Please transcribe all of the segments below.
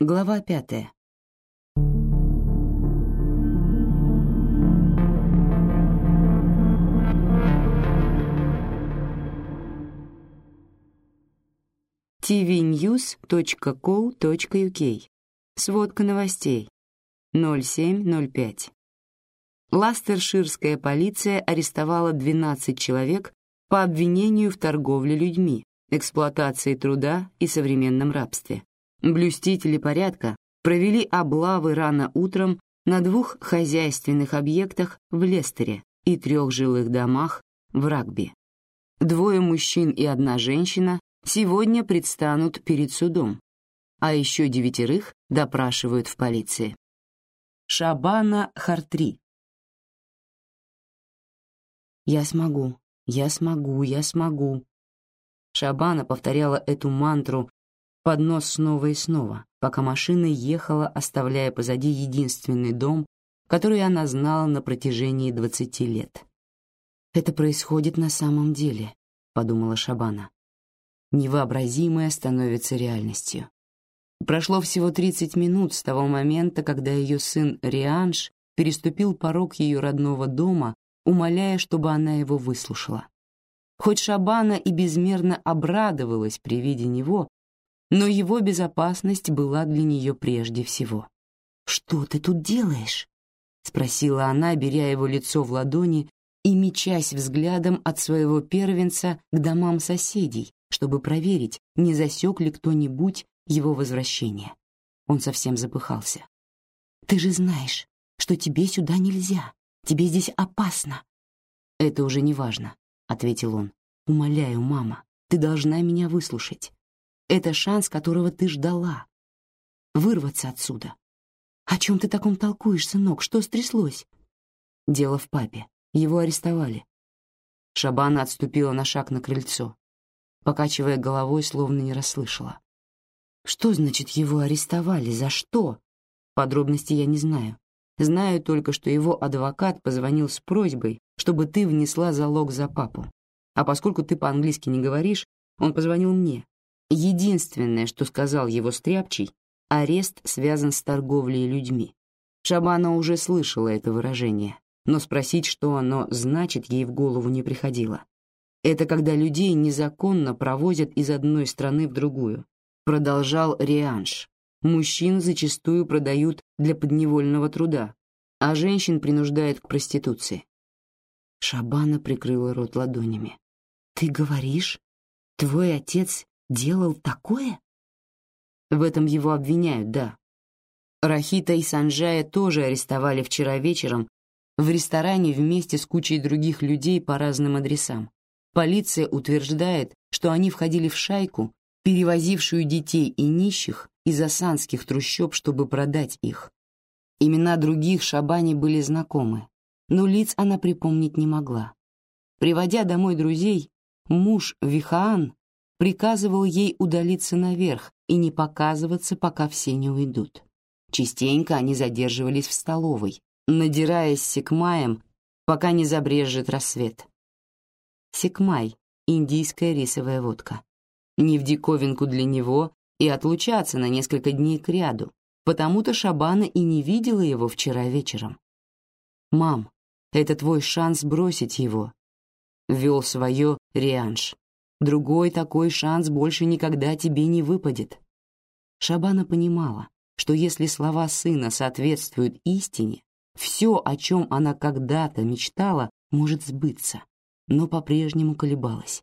Глава пятая. tvnews.co.uk. Сводка новостей. 07.05. Ластерширская полиция арестовала 12 человек по обвинению в торговле людьми, эксплуатации труда и современном рабстве. Блюстители порядка провели облавы рано утром на двух хозяйственных объектах в Лестере и трех жилых домах в Рагби. Двое мужчин и одна женщина сегодня предстанут перед судом, а еще девятерых допрашивают в полиции. Шабана Хартри. «Я смогу, я смогу, я смогу». Шабана повторяла эту мантру под нос снова и снова, пока машина ехала, оставляя позади единственный дом, который она знала на протяжении двадцати лет. «Это происходит на самом деле», — подумала Шабана невообразимое становится реальностью. Прошло всего 30 минут с того момента, когда ее сын Рианш переступил порог ее родного дома, умоляя, чтобы она его выслушала. Хоть Шабана и безмерно обрадовалась при виде него, но его безопасность была для нее прежде всего. «Что ты тут делаешь?» — спросила она, беря его лицо в ладони и мечась взглядом от своего первенца к домам соседей, чтобы проверить, не засек ли кто-нибудь его возвращение. Он совсем запыхался. «Ты же знаешь, что тебе сюда нельзя. Тебе здесь опасно». «Это уже не важно», — ответил он. «Умоляю, мама, ты должна меня выслушать. Это шанс, которого ты ждала. Вырваться отсюда. О чем ты таком толкуешь, сынок? Что стряслось?» «Дело в папе. Его арестовали». Шабана отступила на шаг на крыльцо покачивая головой, словно не расслышала. Что значит его арестовали? За что? Подробностей я не знаю. Знаю только, что его адвокат позвонил с просьбой, чтобы ты внесла залог за папу. А поскольку ты по-английски не говоришь, он позвонил мне. Единственное, что сказал его стряпчий, арест связан с торговлей людьми. Шабана уже слышала это выражение, но спросить, что оно значит, ей в голову не приходило. Это когда людей незаконно провозят из одной страны в другую. Продолжал Рианш. Мужчин зачастую продают для подневольного труда, а женщин принуждают к проституции. Шабана прикрыла рот ладонями. Ты говоришь, твой отец делал такое? В этом его обвиняют, да. Рахита и Санджая тоже арестовали вчера вечером в ресторане вместе с кучей других людей по разным адресам. Полиция утверждает, что они входили в шайку, перевозившую детей и нищих из осанских трущоб, чтобы продать их. Имена других Шабани были знакомы, но лиц она припомнить не могла. Приводя домой друзей, муж Вихаан приказывал ей удалиться наверх и не показываться, пока все не уйдут. Частенько они задерживались в столовой, надираясь секмаем, пока не забрежет рассвет. Секмай, индийская рисовая водка. Не в диковинку для него и отлучаться на несколько дней к ряду, потому-то Шабана и не видела его вчера вечером. «Мам, это твой шанс бросить его», — вел свое Рианш. «Другой такой шанс больше никогда тебе не выпадет». Шабана понимала, что если слова сына соответствуют истине, все, о чем она когда-то мечтала, может сбыться но по-прежнему колебалась.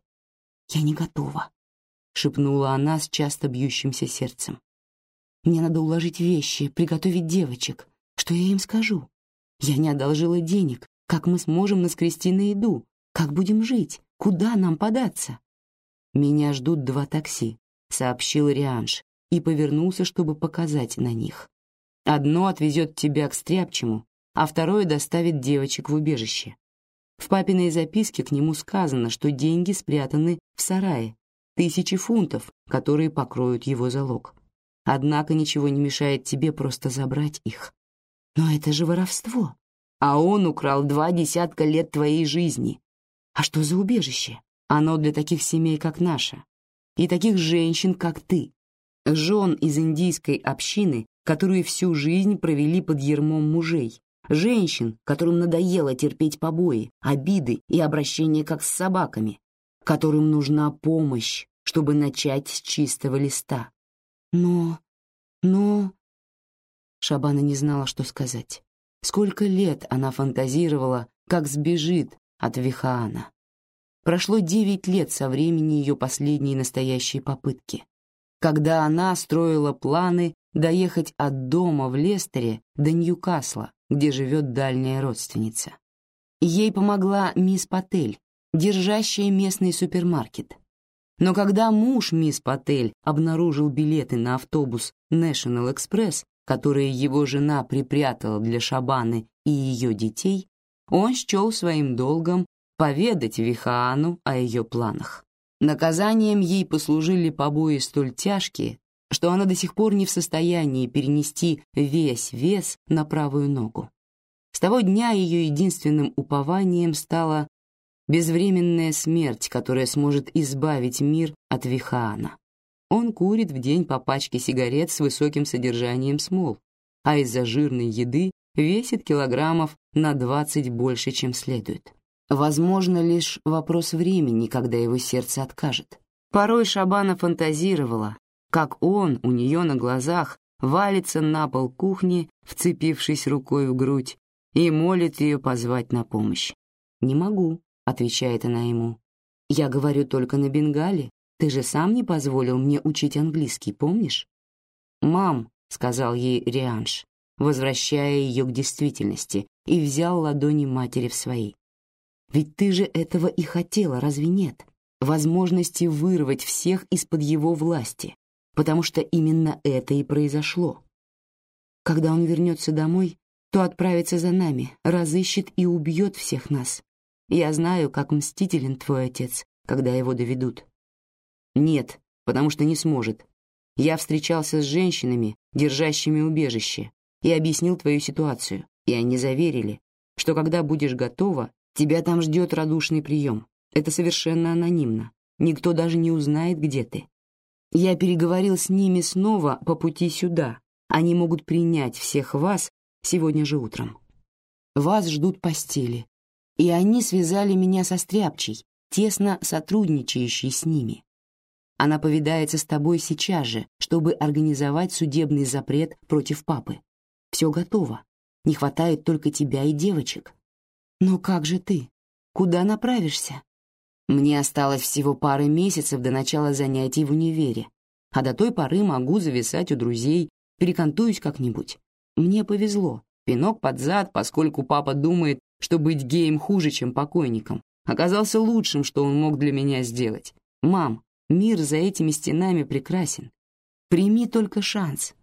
«Я не готова», — шепнула она с часто бьющимся сердцем. «Мне надо уложить вещи, приготовить девочек. Что я им скажу? Я не одолжила денег. Как мы сможем наскрести на еду? Как будем жить? Куда нам податься?» «Меня ждут два такси», — сообщил Рианш и повернулся, чтобы показать на них. «Одно отвезет тебя к Стряпчему, а второе доставит девочек в убежище. В папиной записке к нему сказано, что деньги спрятаны в сарае, тысячи фунтов, которые покроют его залог. Однако ничего не мешает тебе просто забрать их. Но это же воровство. А он украл два десятка лет твоей жизни. А что за убежище? Оно для таких семей, как наша. И таких женщин, как ты. жен из индийской общины, которые всю жизнь провели под ермом мужей, женщин, которым надоело терпеть побои, обиды и обращение как с собаками, которым нужна помощь, чтобы начать с чистого листа. Но, но... Шабана не знала, что сказать. Сколько лет она фантазировала, как сбежит от Вихаана. Прошло девять лет со времени ее последней настоящей попытки, когда она строила планы доехать от дома в Лестере до Ньюкасла, где живет дальняя родственница. Ей помогла мисс Патель, держащая местный супермаркет. Но когда муж мисс Патель обнаружил билеты на автобус National Express, которые его жена припрятала для Шабаны и ее детей, он счел своим долгом поведать Вихаану о ее планах. Наказанием ей послужили побои столь тяжкие, что она до сих пор не в состоянии перенести весь вес на правую ногу. С того дня ее единственным упованием стала безвременная смерть, которая сможет избавить мир от Вихаана. Он курит в день по пачке сигарет с высоким содержанием смол, а из-за жирной еды весит килограммов на 20 больше, чем следует. Возможно, лишь вопрос времени, когда его сердце откажет. Порой Шабана фантазировала, как он у нее на глазах валится на пол кухни, вцепившись рукой в грудь, и молит ее позвать на помощь. «Не могу», — отвечает она ему. «Я говорю только на бенгале. Ты же сам не позволил мне учить английский, помнишь?» «Мам», — сказал ей Рианш, возвращая ее к действительности, и взял ладони матери в свои. «Ведь ты же этого и хотела, разве нет? Возможности вырвать всех из-под его власти, потому что именно это и произошло. Когда он вернется домой, то отправится за нами, разыщет и убьет всех нас. Я знаю, как мстителен твой отец, когда его доведут. Нет, потому что не сможет. Я встречался с женщинами, держащими убежище, и объяснил твою ситуацию, и они заверили, что когда будешь готова, тебя там ждет радушный прием. Это совершенно анонимно. Никто даже не узнает, где ты. Я переговорил с ними снова по пути сюда. Они могут принять всех вас сегодня же утром. Вас ждут постели. И они связали меня со Стряпчей, тесно сотрудничающей с ними. Она повидается с тобой сейчас же, чтобы организовать судебный запрет против папы. Все готово. Не хватает только тебя и девочек. Но как же ты? Куда направишься? Мне осталось всего пара месяцев до начала занятий в универе, а до той поры могу зависать у друзей, перекантуюсь как-нибудь. Мне повезло. Пинок под зад, поскольку папа думает, что быть геем хуже, чем покойником, оказался лучшим, что он мог для меня сделать. Мам, мир за этими стенами прекрасен. Прими только шанс.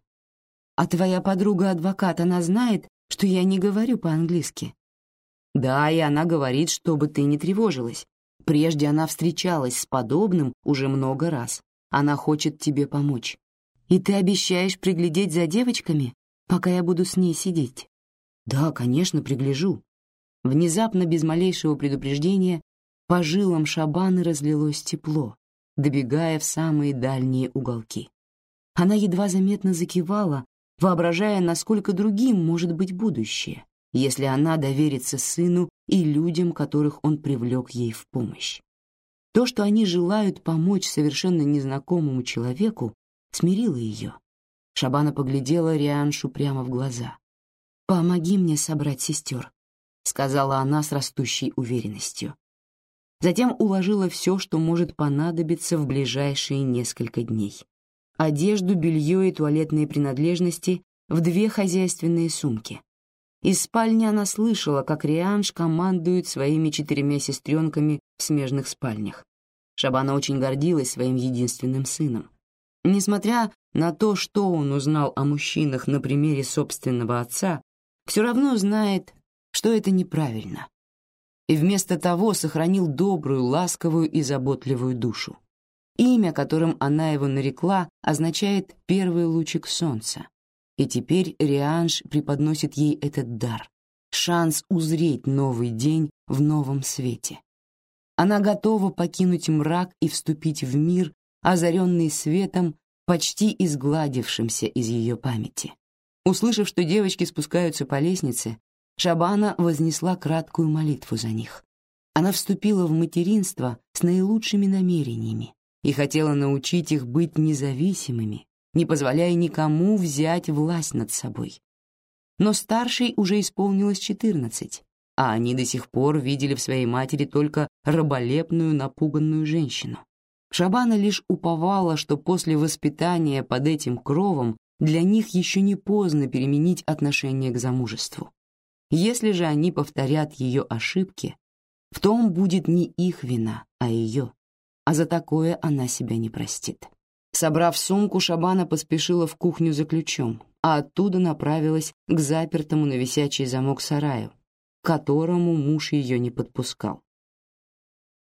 А твоя подруга-адвокат, она знает, что я не говорю по-английски? Да, и она говорит, чтобы ты не тревожилась. Прежде она встречалась с подобным уже много раз. Она хочет тебе помочь. И ты обещаешь приглядеть за девочками, пока я буду с ней сидеть? Да, конечно, пригляжу. Внезапно, без малейшего предупреждения, по жилам Шабаны разлилось тепло, добегая в самые дальние уголки. Она едва заметно закивала, воображая, насколько другим может быть будущее, если она доверится сыну и людям, которых он привлек ей в помощь. То, что они желают помочь совершенно незнакомому человеку, смирило ее. Шабана поглядела Рианшу прямо в глаза. «Помоги мне собрать сестер», — сказала она с растущей уверенностью. Затем уложила все, что может понадобиться в ближайшие несколько дней. Одежду, белье и туалетные принадлежности в две хозяйственные сумки, из спальни она слышала, как Рианш командует своими четырьмя сестренками в смежных спальнях. Шабана очень гордилась своим единственным сыном. Несмотря на то, что он узнал о мужчинах на примере собственного отца, все равно знает, что это неправильно. И вместо того сохранил добрую, ласковую и заботливую душу. Имя, которым она его нарекла, означает «первый лучик солнца». И теперь Рианш преподносит ей этот дар, шанс узреть новый день в новом свете. Она готова покинуть мрак и вступить в мир, озаренный светом почти изгладившимся из ее памяти. Услышав, что девочки спускаются по лестнице, Шабана вознесла краткую молитву за них. Она вступила в материнство с наилучшими намерениями и хотела научить их быть независимыми, не позволяя никому взять власть над собой. Но старшей уже исполнилось четырнадцать, а они до сих пор видели в своей матери только раболепную, напуганную женщину. Шабана лишь уповала, что после воспитания под этим кровом для них еще не поздно переменить отношение к замужеству. Если же они повторят ее ошибки, в том будет не их вина, а ее, а за такое она себя не простит. Собрав сумку, Шабана поспешила в кухню за ключом, а оттуда направилась к запертому на висячий замок сараю, к которому муж ее не подпускал.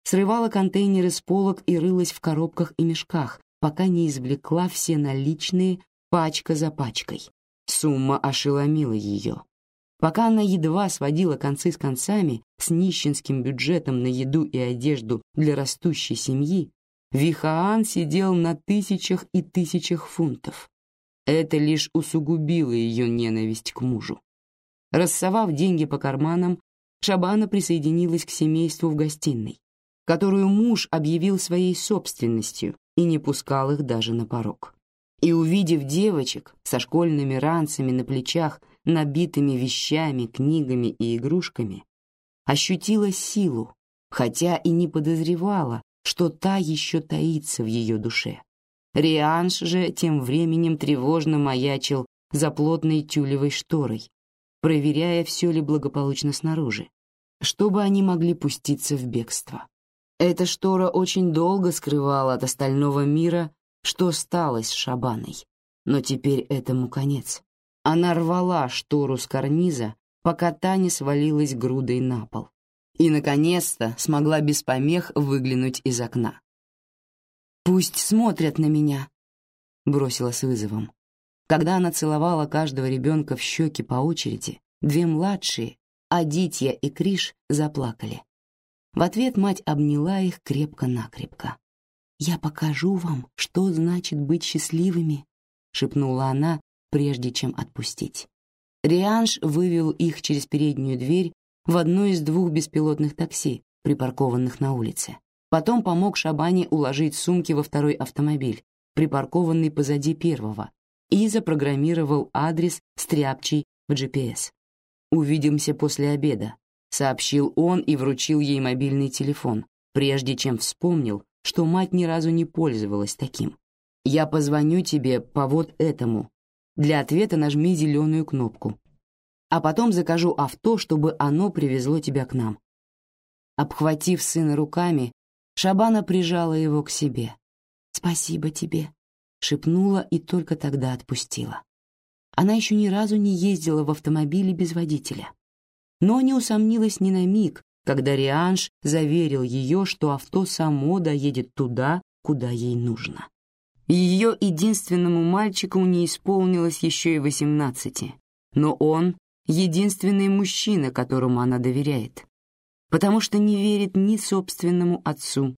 Срывала контейнеры с полок и рылась в коробках и мешках, пока не извлекла все наличные пачка за пачкой. Сумма ошеломила ее. Пока она едва сводила концы с концами с нищенским бюджетом на еду и одежду для растущей семьи, Вихаан сидел на тысячах и тысячах фунтов. Это лишь усугубило ее ненависть к мужу. Рассовав деньги по карманам, Шабана присоединилась к семейству в гостиной, которую муж объявил своей собственностью и не пускал их даже на порог. И увидев девочек со школьными ранцами на плечах, набитыми вещами, книгами и игрушками, ощутила силу, хотя и не подозревала, что та еще таится в ее душе. Рианш же тем временем тревожно маячил за плотной тюлевой шторой, проверяя, все ли благополучно снаружи, чтобы они могли пуститься в бегство. Эта штора очень долго скрывала от остального мира, что стало с Шабаной, но теперь этому конец. Она рвала штору с карниза, пока та не свалилась грудой на пол и, наконец-то, смогла без помех выглянуть из окна. «Пусть смотрят на меня», — бросила с вызовом. Когда она целовала каждого ребенка в щеки по очереди, две младшие, Адитья и Криш, заплакали. В ответ мать обняла их крепко-накрепко. «Я покажу вам, что значит быть счастливыми», — шепнула она, прежде чем отпустить. Рианш вывел их через переднюю дверь в одно из двух беспилотных такси, припаркованных на улице. Потом помог Шабане уложить сумки во второй автомобиль, припаркованный позади первого, и запрограммировал адрес стряпчий в GPS. «Увидимся после обеда», — сообщил он и вручил ей мобильный телефон, прежде чем вспомнил, что мать ни разу не пользовалась таким. «Я позвоню тебе по вот этому. Для ответа нажми зеленую кнопку а потом закажу авто, чтобы оно привезло тебя к нам». Обхватив сына руками, Шабана прижала его к себе. «Спасибо тебе», — шепнула и только тогда отпустила. Она еще ни разу не ездила в автомобиле без водителя. Но не усомнилась ни на миг, когда Рианш заверил ее, что авто само доедет туда, куда ей нужно. Ее единственному мальчику не исполнилось еще и восемнадцати, но он единственный мужчина, которому она доверяет, потому что не верит ни собственному отцу,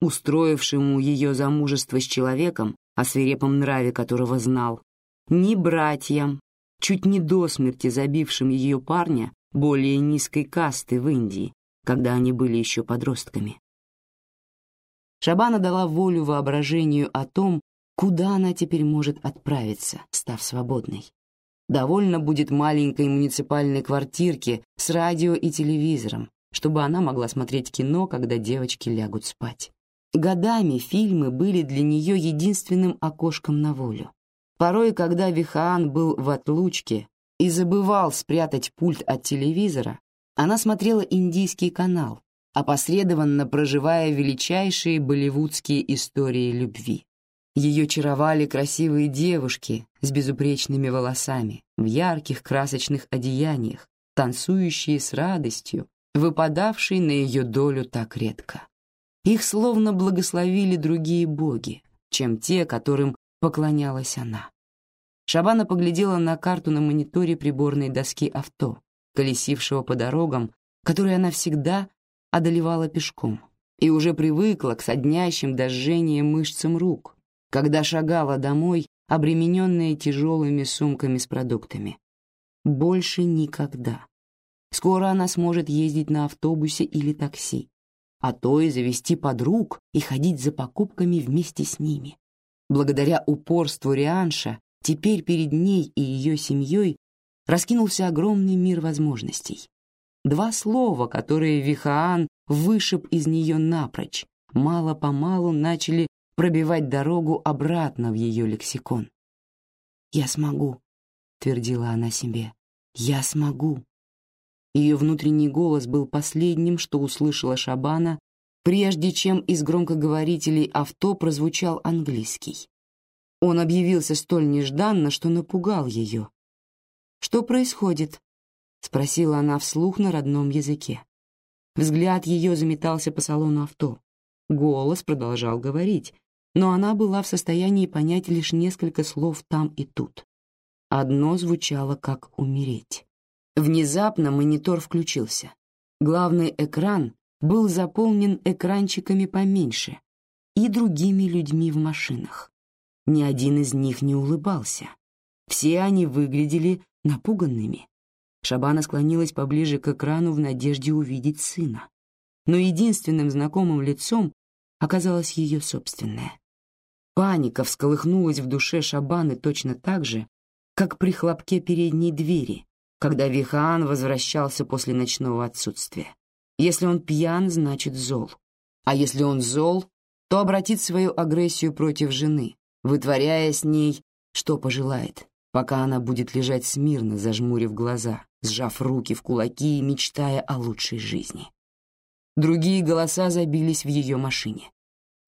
устроившему ее замужество с человеком, о свирепом нраве которого знал, ни братьям, чуть не до смерти забившим ее парня более низкой касты в Индии, когда они были еще подростками. Шабана дала волю воображению о том, куда она теперь может отправиться, став свободной довольно будет маленькой муниципальной квартирки с радио и телевизором, чтобы она могла смотреть кино, когда девочки лягут спать. Годами фильмы были для нее единственным окошком на волю. Порой, когда Вихаан был в отлучке и забывал спрятать пульт от телевизора, она смотрела индийский канал, опосредованно проживая величайшие болливудские истории любви. Ее чаровали красивые девушки с безупречными волосами, в ярких красочных одеяниях, танцующие с радостью, выпадавшей на ее долю так редко. Их словно благословили другие боги, чем те, которым поклонялась она. Шабана поглядела на карту на мониторе приборной доски авто, колесившего по дорогам, которые она всегда одолевала пешком, и уже привыкла к соднящим до жжения мышцам рук, когда шагала домой, обремененная тяжелыми сумками с продуктами. Больше никогда. Скоро она сможет ездить на автобусе или такси, а то и завести подруг и ходить за покупками вместе с ними. Благодаря упорству Рианша теперь перед ней и ее семьей раскинулся огромный мир возможностей. Два слова, которые Вихаан вышиб из нее напрочь, мало-помалу начали пробивать дорогу обратно в ее лексикон. «Я смогу», — твердила она себе, — «я смогу». Ее внутренний голос был последним, что услышала Шабана, прежде чем из громкоговорителей авто прозвучал английский. Он объявился столь нежданно, что напугал ее. «Что происходит?» — спросила она вслух на родном языке. Взгляд ее заметался по салону авто. Голос продолжал говорить, но она была в состоянии понять лишь несколько слов там и тут. Одно звучало как «умереть». Внезапно монитор включился. Главный экран был заполнен экранчиками поменьше и другими людьми в машинах. Ни один из них не улыбался. Все они выглядели напуганными. Шабана склонилась поближе к экрану в надежде увидеть сына. Но единственным знакомым лицом оказалось ее собственное. Паника всколыхнулась в душе Шабаны точно так же, как при хлопке передней двери, когда Вихаан возвращался после ночного отсутствия. Если он пьян, значит зол. А если он зол, то обратит свою агрессию против жены, вытворяя с ней, что пожелает, пока она будет лежать смирно, зажмурив глаза, сжав руки в кулаки и мечтая о лучшей жизни. Другие голоса забились в ее машине.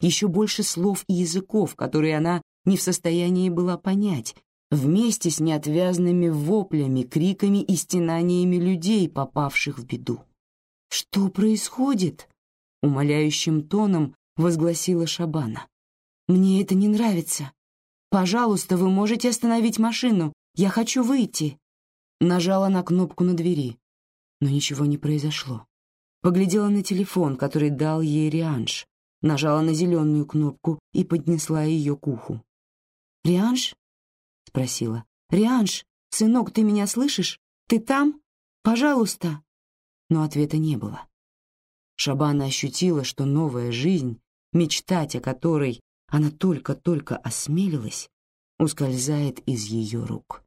Еще больше слов и языков, которые она не в состоянии была понять, вместе с неотвязными воплями, криками и стенаниями людей, попавших в беду. «Что происходит?» — умоляющим тоном возгласила Шабана. «Мне это не нравится. Пожалуйста, вы можете остановить машину. Я хочу выйти». Нажала на кнопку на двери, но ничего не произошло. Поглядела на телефон, который дал ей Рианш, нажала на зеленую кнопку и поднесла ее к уху. «Рианш?» — спросила. «Рианш, сынок, ты меня слышишь? Ты там? Пожалуйста!» Но ответа не было. Шабана ощутила, что новая жизнь, мечтать о которой она только-только осмелилась, ускользает из ее рук.